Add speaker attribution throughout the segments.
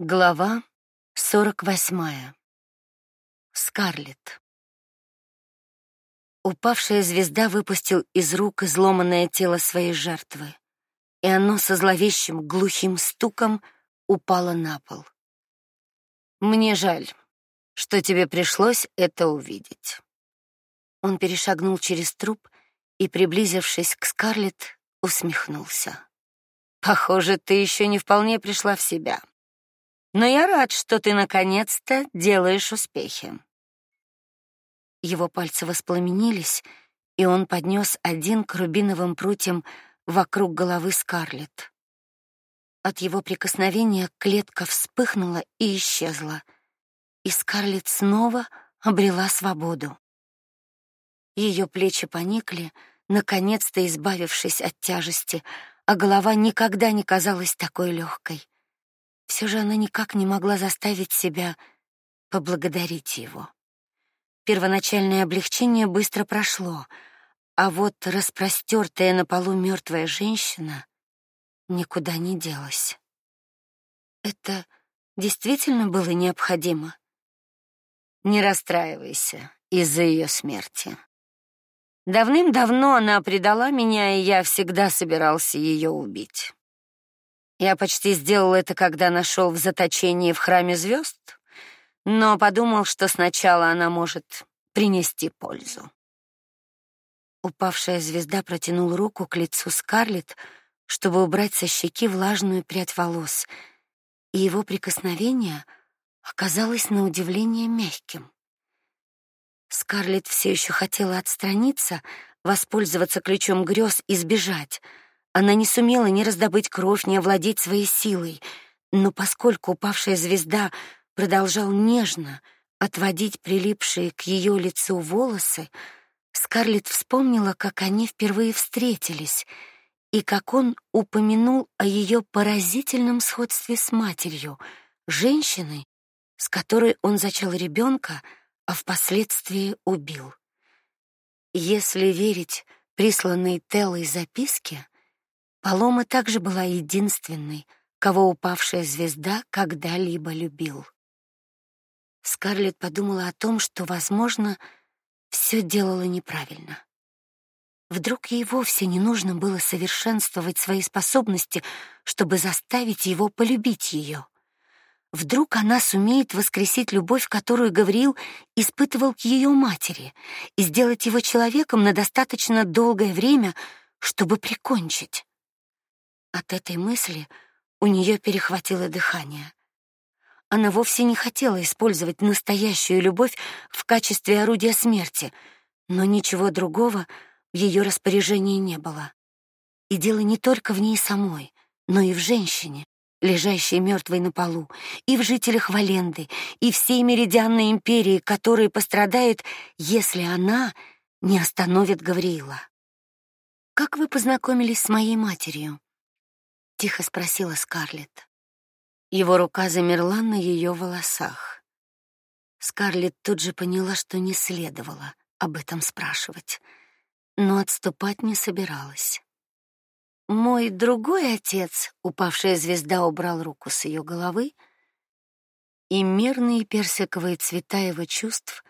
Speaker 1: Глава 48. Скарлетт. Упавшая звезда выпустил из рук изломанное тело своей жертвы, и оно со зловещим глухим стуком упало на пол. Мне жаль, что тебе пришлось это увидеть. Он перешагнул через труп и, приблизившись к Скарлетт, усмехнулся. Похоже, ты еще не вполне пришла в себя. Но я рад, что ты наконец-то делаешь успехи. Его пальцы воспламенились, и он поднес один к рубиновым прутьям вокруг головы Скарлетт. От его прикосновения клетка вспыхнула и исчезла, и Скарлетт снова обрела свободу. Ее плечи поникли, наконец-то избавившись от тяжести, а голова никогда не казалась такой легкой. Все же она никак не могла заставить себя поблагодарить его. Первоначальное облегчение быстро прошло, а вот распростертая на полу мертвая женщина никуда не делась. Это действительно было необходимо. Не расстраивайся из-за ее смерти. Давным-давно она предала меня, и я всегда собирался ее убить. Я почти сделал это, когда нашел в заточении в храме звезд, но подумал, что сначала она может принести пользу. Упавшая звезда протянул руку к лицу Скарлетт, чтобы убрать со щеки влажную прядь волос, и его прикосновение оказалось на удивление мягким. Скарлетт все еще хотела отстраниться, воспользоваться ключом грез и сбежать — она не сумела ни раздобыть кровь, ни овладеть своей силой, но поскольку упавшая звезда продолжал нежно отводить прилипшие к ее лицу волосы, Скарлетт вспомнила, как они впервые встретились и как он упомянул о ее поразительном сходстве с матерью, женщиной, с которой он зачал ребенка, а впоследствии убил. Если верить присланной Теллой записке, Палома также была единственной, кого упавшая звезда когда-либо любил. Скарлетт подумала о том, что, возможно, все делала неправильно. Вдруг ей вовсе не нужно было совершенствовать свои способности, чтобы заставить его полюбить ее. Вдруг она сумеет воскресить любовь, которую Гавриил испытывал к ее матери, и сделать его человеком на достаточно долгое время, чтобы прикончить. От этой мысли у нее перехватило дыхание. Она вовсе не хотела использовать настоящую любовь в качестве орудия смерти, но ничего другого в ее распоряжении не было. И дело не только в ней самой, но и в женщине, лежащей мертвой на полу, и в жителях Валенды, и всей меридианной империи, которая пострадает, если она не остановит Гавриила. Как вы познакомились с моей матерью? Тихо спросила Скарлетт. Его рука замерла на ее волосах. Скарлетт тут же поняла, что не следовало об этом спрашивать, но отступать не собиралась. Мой другой отец, упавшая звезда, убрал руку с ее головы, и мирные персиковые цвета его чувств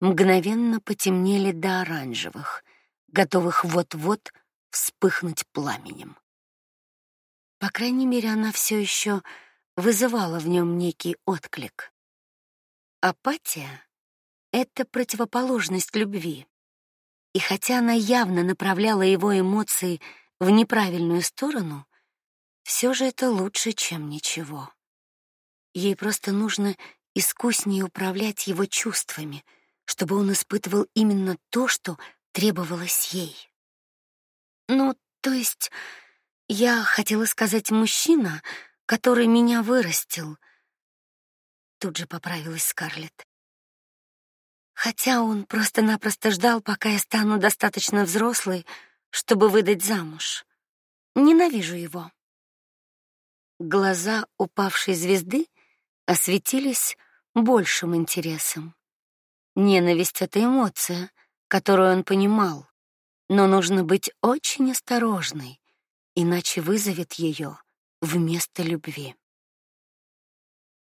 Speaker 1: мгновенно потемнели до оранжевых, готовых вот-вот вспыхнуть пламенем. По крайней мере, она все еще вызывала в нем некий отклик. Апатия это противоположность любви. И хотя она явно направляла его эмоции в неправильную сторону, все же это лучше, чем ничего. Ей просто нужно искуснее управлять его чувствами, чтобы он испытывал именно то, что требовалось ей. Ну, то есть я хотела сказать мужчина, который меня вырастил. Тут же поправилась Скарлетт. Хотя он просто-напросто ждал, пока я стану достаточно взрослой, чтобы выдать замуж. Ненавижу его. Глаза упавшей звезды осветились большим интересом. Ненависть это эмоция, которую он понимал, но нужно быть очень осторожной, иначе вызовет ее вместо любви.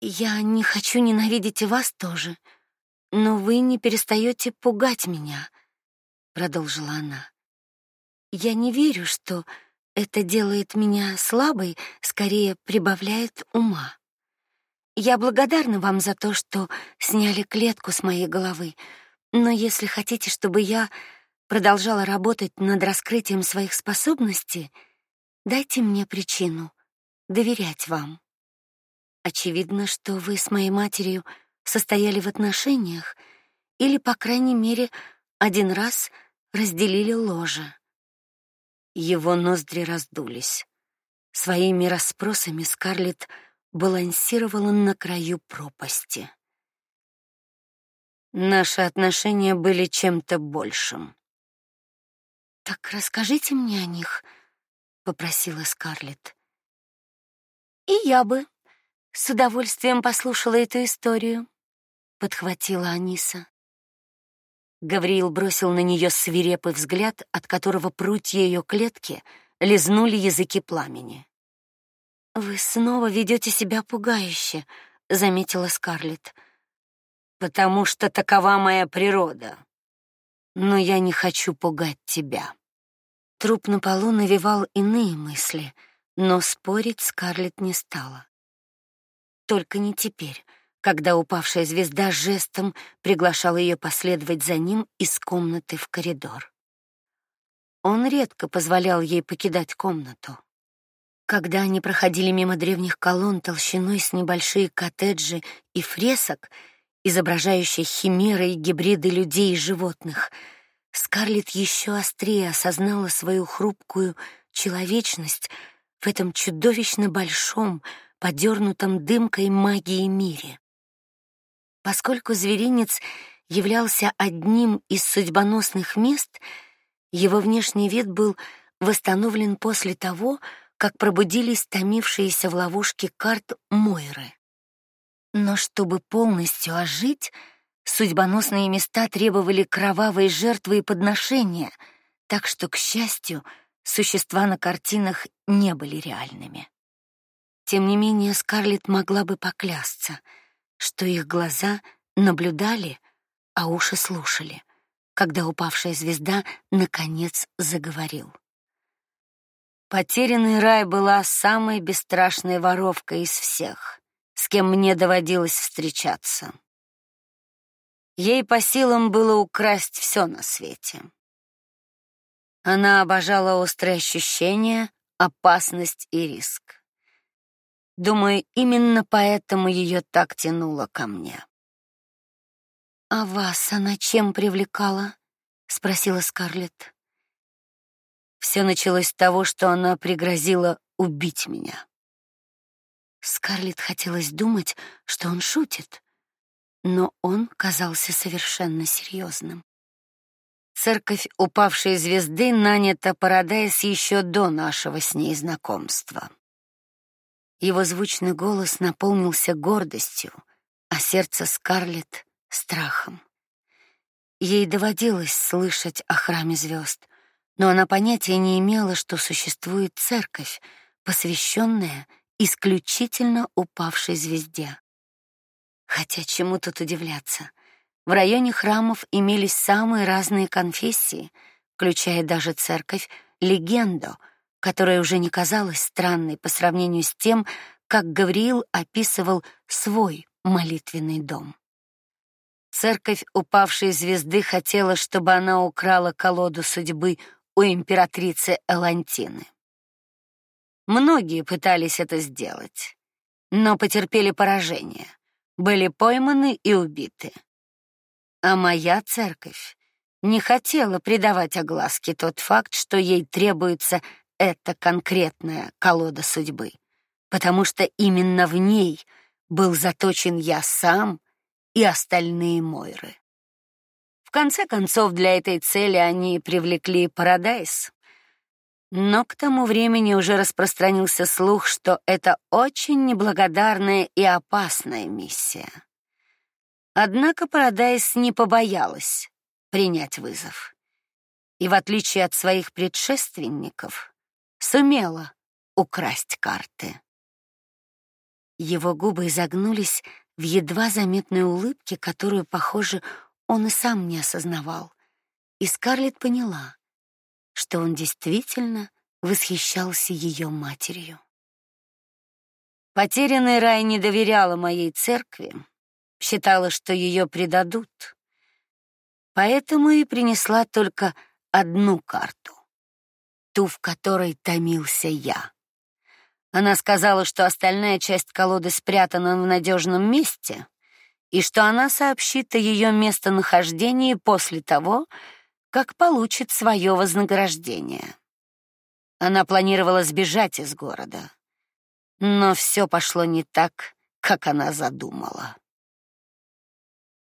Speaker 1: Я не хочу ненавидеть и вас тоже, но вы не перестаете пугать меня, продолжила она. Я не верю, что это делает меня слабой, скорее прибавляет ума. Я благодарна вам за то, что сняли клетку с моей головы. Но если хотите, чтобы я продолжала работать над раскрытием своих способностей, дайте мне причину доверять вам. Очевидно, что вы с моей матерью состояли в отношениях или, по крайней мере, один раз разделили ложе. Его ноздри раздулись. Своими расспросами Скарлетт балансировала на краю пропасти. Наши отношения были чем-то большим. Так расскажите мне о них, попросила Скарлетт. И я бы с удовольствием послушала эту историю, подхватила Аниса. Гавриил бросил на нее свирепый взгляд, от которого прутья ее клетки лизнули языки пламени. Вы снова ведете себя пугающе, заметила Скарлетт. Потому что такова моя природа. Но я не хочу пугать тебя. Труп на полу навевал иные мысли, но спорить Скарлетт не стала. Только не теперь, когда упавшая звезда жестом приглашала ее последовать за ним из комнаты в коридор. Он редко позволял ей покидать комнату. Когда они проходили мимо древних колонн толщиной с небольшие коттеджи и фресок, изображающих химеры и гибриды людей и животных, Скарлетт еще острее осознала свою хрупкую человечность в этом чудовищно большом, подернутом дымкой магии мире. Поскольку зверинец являлся одним из судьбоносных мест, его внешний вид был восстановлен после того, как пробудились томившиеся в ловушке карт Мойры. Но чтобы полностью ожить, судьбоносные места требовали кровавой жертвы и подношения, так что, к счастью, существа на картинах не были реальными. Тем не менее, Скарлетт могла бы поклясться, что их глаза наблюдали, а уши слушали, когда упавшая звезда наконец заговорил. Потерянный рай была самой бесстрашной воровкой из всех, с кем мне доводилось встречаться. Ей по силам было украсть все на свете. Она обожала острые ощущения, опасность и риск. Думаю, именно поэтому ее так тянуло ко мне. А вас она чем привлекала? спросила Скарлетт. Все началось с того, что она пригрозила убить меня. Скарлетт хотелось думать, что он шутит, но он казался совершенно серьезным. Церковь упавшей звезды нанята Парадайс еще до нашего с ней знакомства. Его звучный голос наполнился гордостью, а сердце Скарлетт страхом. Ей доводилось слышать о храме звезд, но она понятия не имела, что существует церковь, посвященная исключительно упавшей звезде. Хотя чему тут удивляться? В районе храмов имелись самые разные конфессии, включая даже церковь Легендо, которая уже не казалась странной по сравнению с тем, как Гавриил описывал свой молитвенный дом. Церковь упавшей звезды хотела, чтобы она украла колоду судьбы у императрицы Элантины. Многие пытались это сделать, но потерпели поражение, были пойманы и убиты. А моя церковь не хотела придавать огласке тот факт, что ей требуется эта конкретная колода судьбы, потому что именно в ней был заточен я сам и остальные Мойры конце концов, для этой цели они привлекли Парадайс. Но к тому времени уже распространился слух, что это очень неблагодарная и опасная миссия. Однако Парадайс не побоялась принять вызов. И в отличие от своих предшественников, сумела украсть карты. Его губы изогнулись в едва заметной улыбке, которую, похоже, он и сам не осознавал. И Скарлетт поняла, что он действительно восхищался ее матерью. Потерянный рай не доверяла моей церкви, считала, что ее предадут. Поэтому и принесла только одну карту, ту, в которой томился я. Она сказала, что остальная часть колоды спрятана в надежном месте и что она сообщит о ее местонахождении после того, как получит свое вознаграждение. Она планировала сбежать из города, но все пошло не так, как она задумала.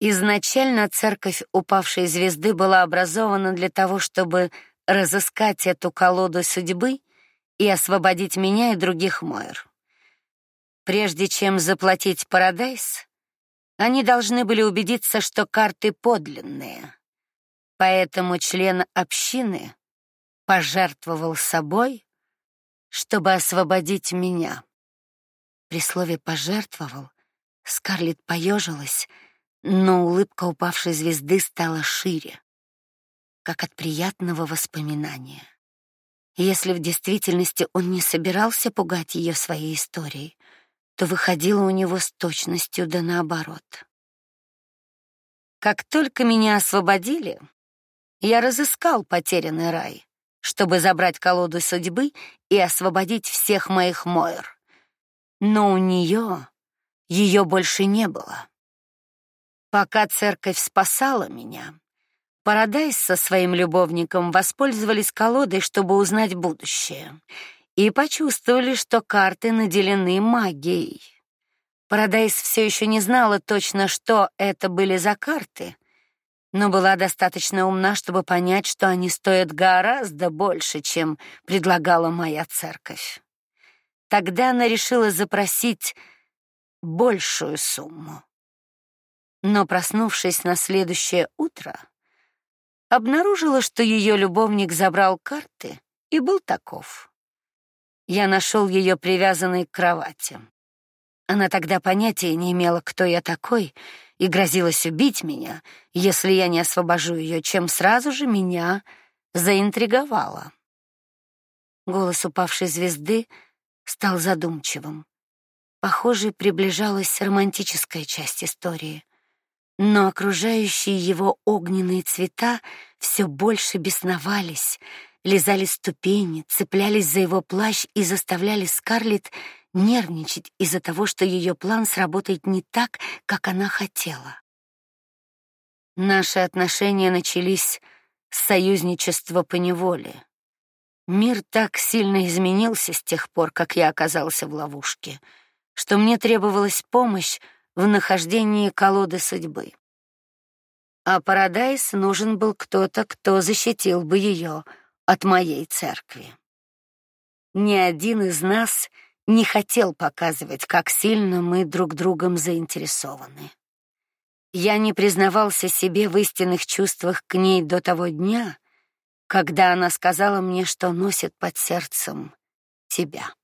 Speaker 1: Изначально церковь упавшей звезды была образована для того, чтобы разыскать эту колоду судьбы и освободить меня и других Мойр. Прежде чем заплатить Парадайс, они должны были убедиться, что карты подлинные. Поэтому член общины пожертвовал собой, чтобы освободить меня. При слове пожертвовал Скарлетт поежилась, но улыбка упавшей звезды стала шире, как от приятного воспоминания. Если в действительности он не собирался пугать ее своей историей, то выходило у него с точностью да наоборот. Как только меня освободили, я разыскал потерянный рай, чтобы забрать колоду судьбы и освободить всех моих Мойр. Но у нее ее больше не было. Пока церковь спасала меня, Парадайс со своим любовником воспользовались колодой, чтобы узнать будущее, и почувствовали, что карты наделены магией. Парадайс все еще не знала точно, что это были за карты, но была достаточно умна, чтобы понять, что они стоят гораздо больше, чем предлагала моя церковь. Тогда она решила запросить большую сумму. Но проснувшись на следующее утро, обнаружила, что ее любовник забрал карты и был таков. Я нашел ее привязанной к кровати. Она тогда понятия не имела, кто я такой, и грозилась убить меня, если я не освобожу ее, чем сразу же меня заинтриговала. Голос упавшей звезды стал задумчивым. Похоже, приближалась романтическая часть истории но окружающие его огненные цвета все больше бесновались, лизали ступени, цеплялись за его плащ и заставляли Скарлетт нервничать из-за того, что ее план сработает не так, как она хотела. Наши отношения начались с союзничества по неволе. Мир так сильно изменился с тех пор, как я оказался в ловушке, что мне требовалась помощь в нахождении колоды судьбы. А Парадайс нужен был кто-то, кто защитил бы ее от моей церкви. Ни один из нас не хотел показывать, как сильно мы друг другом заинтересованы. Я не признавался себе в истинных чувствах к ней до того дня, когда она сказала мне, что носит под сердцем тебя.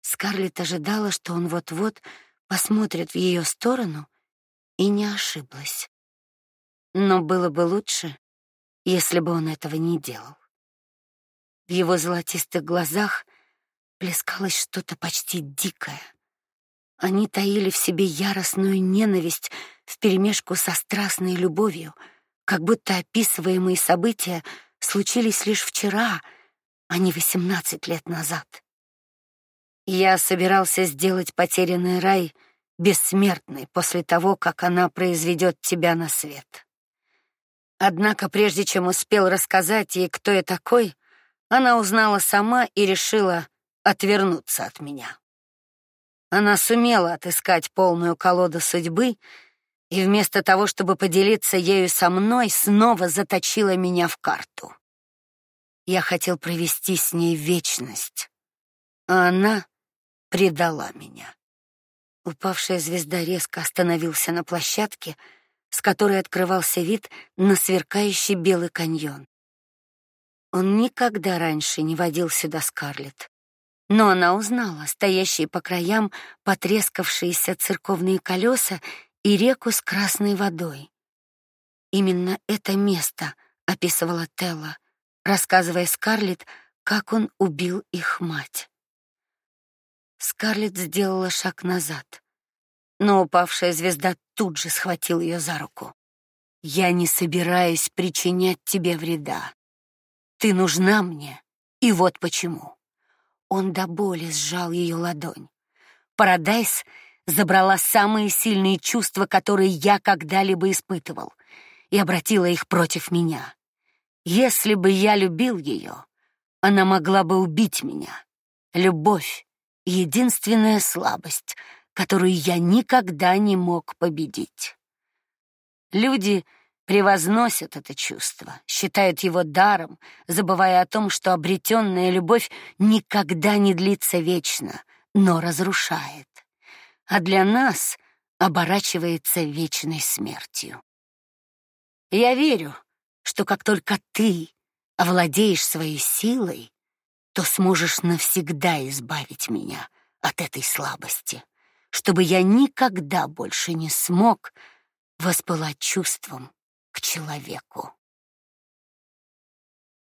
Speaker 1: Скарлетт ожидала, что он вот-вот посмотрит в ее сторону, и не ошиблась. Но было бы лучше, если бы он этого не делал. В его золотистых глазах плескалось что-то почти дикое. Они таили в себе яростную ненависть вперемешку со страстной любовью, как будто описываемые события случились лишь вчера, а не восемнадцать лет назад. Я собирался сделать потерянный рай бессмертной после того, как она произведет тебя на свет. Однако прежде чем успел рассказать ей, кто я такой, она узнала сама и решила отвернуться от меня. Она сумела отыскать полную колоду судьбы и вместо того, чтобы поделиться ею со мной, снова заточила меня в карту. Я хотел провести с ней вечность, а она предала меня. Упавшая звезда резко остановился на площадке, с которой открывался вид на сверкающий белый каньон. Он никогда раньше не водил сюда Скарлетт, Но она узнала стоящие по краям потрескавшиеся церковные колеса и реку с красной водой. Именно это место описывала Телла, рассказывая Скарлетт, как он убил их мать. Скарлетт сделала шаг назад, но упавшая звезда тут же схватил ее за руку. Я не собираюсь причинять тебе вреда. Ты нужна мне, и вот почему. Он до боли сжал ее ладонь. Парадайс забрала самые сильные чувства, которые я когда-либо испытывал, и обратила их против меня. Если бы я любил ее, она могла бы убить меня. Любовь — единственная слабость, которую я никогда не мог победить. Люди превозносят это чувство, считают его даром, забывая о том, что обретенная любовь никогда не длится вечно, но разрушает, а для нас оборачивается вечной смертью. Я верю, что как только ты овладеешь своей силой, то сможешь навсегда избавить меня от этой слабости, чтобы я никогда больше не смог воспылать чувством к человеку.